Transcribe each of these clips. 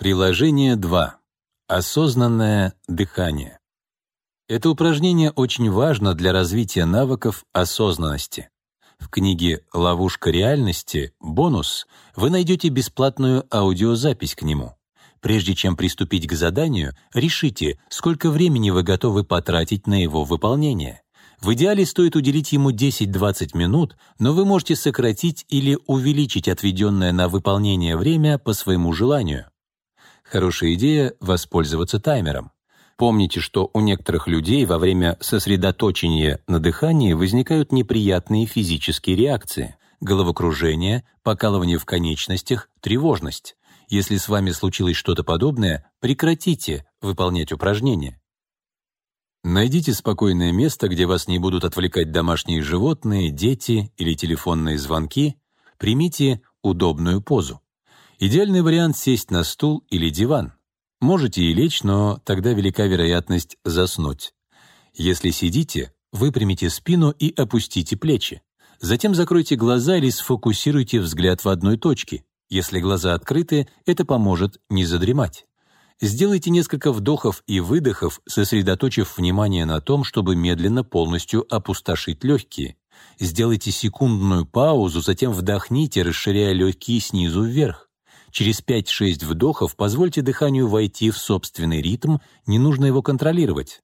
Приложение 2. Осознанное дыхание. Это упражнение очень важно для развития навыков осознанности. В книге «Ловушка реальности. Бонус» вы найдете бесплатную аудиозапись к нему. Прежде чем приступить к заданию, решите, сколько времени вы готовы потратить на его выполнение. В идеале стоит уделить ему 10-20 минут, но вы можете сократить или увеличить отведенное на выполнение время по своему желанию. Хорошая идея — воспользоваться таймером. Помните, что у некоторых людей во время сосредоточения на дыхании возникают неприятные физические реакции — головокружение, покалывание в конечностях, тревожность. Если с вами случилось что-то подобное, прекратите выполнять упражнения. Найдите спокойное место, где вас не будут отвлекать домашние животные, дети или телефонные звонки. Примите удобную позу. Идеальный вариант — сесть на стул или диван. Можете и лечь, но тогда велика вероятность заснуть. Если сидите, выпрямите спину и опустите плечи. Затем закройте глаза или сфокусируйте взгляд в одной точке. Если глаза открыты, это поможет не задремать. Сделайте несколько вдохов и выдохов, сосредоточив внимание на том, чтобы медленно полностью опустошить легкие. Сделайте секундную паузу, затем вдохните, расширяя легкие снизу вверх. Через 5-6 вдохов позвольте дыханию войти в собственный ритм, не нужно его контролировать.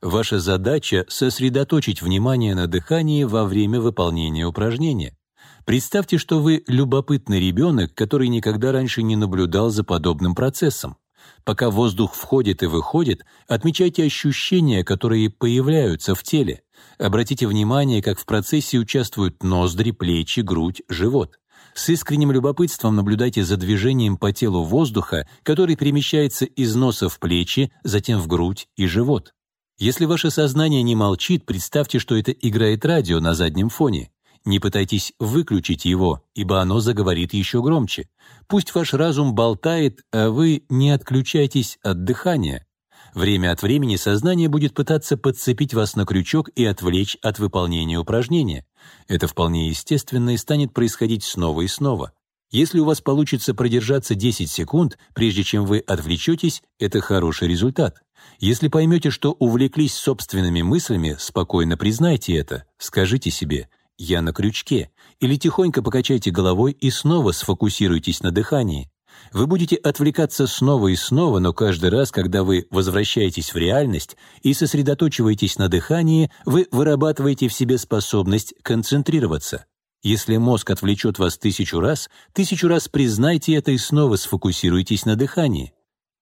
Ваша задача — сосредоточить внимание на дыхании во время выполнения упражнения. Представьте, что вы любопытный ребенок, который никогда раньше не наблюдал за подобным процессом. Пока воздух входит и выходит, отмечайте ощущения, которые появляются в теле. Обратите внимание, как в процессе участвуют ноздри, плечи, грудь, живот. С искренним любопытством наблюдайте за движением по телу воздуха, который перемещается из носа в плечи, затем в грудь и живот. Если ваше сознание не молчит, представьте, что это играет радио на заднем фоне. Не пытайтесь выключить его, ибо оно заговорит еще громче. Пусть ваш разум болтает, а вы не отключайтесь от дыхания. Время от времени сознание будет пытаться подцепить вас на крючок и отвлечь от выполнения упражнения. Это вполне естественно и станет происходить снова и снова. Если у вас получится продержаться 10 секунд, прежде чем вы отвлечетесь, это хороший результат. Если поймете, что увлеклись собственными мыслями, спокойно признайте это. Скажите себе «я на крючке» или тихонько покачайте головой и снова сфокусируйтесь на дыхании. Вы будете отвлекаться снова и снова, но каждый раз, когда вы возвращаетесь в реальность и сосредоточиваетесь на дыхании, вы вырабатываете в себе способность концентрироваться. Если мозг отвлечет вас тысячу раз, тысячу раз признайте это и снова сфокусируйтесь на дыхании.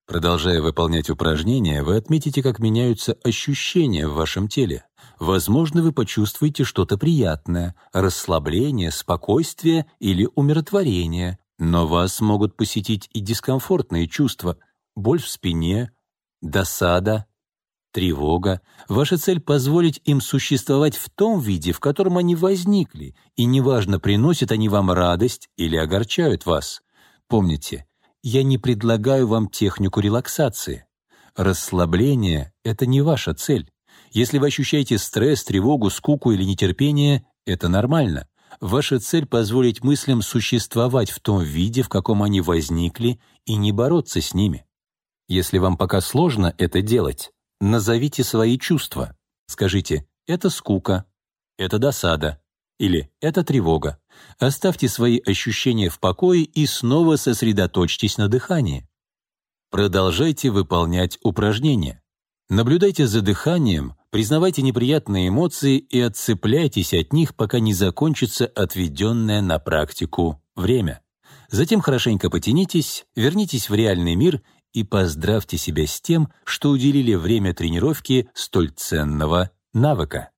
Продолжая выполнять упражнения, вы отметите, как меняются ощущения в вашем теле. Возможно, вы почувствуете что-то приятное, расслабление, спокойствие или умиротворение. Но вас могут посетить и дискомфортные чувства, боль в спине, досада, тревога. Ваша цель — позволить им существовать в том виде, в котором они возникли, и неважно, приносят они вам радость или огорчают вас. Помните, я не предлагаю вам технику релаксации. Расслабление — это не ваша цель. Если вы ощущаете стресс, тревогу, скуку или нетерпение, это нормально. Ваша цель — позволить мыслям существовать в том виде, в каком они возникли, и не бороться с ними. Если вам пока сложно это делать, назовите свои чувства. Скажите «это скука», «это досада» или «это тревога». Оставьте свои ощущения в покое и снова сосредоточьтесь на дыхании. Продолжайте выполнять упражнения. Наблюдайте за дыханием, Признавайте неприятные эмоции и отцепляйтесь от них, пока не закончится отведенное на практику время. Затем хорошенько потянитесь, вернитесь в реальный мир и поздравьте себя с тем, что уделили время тренировки столь ценного навыка.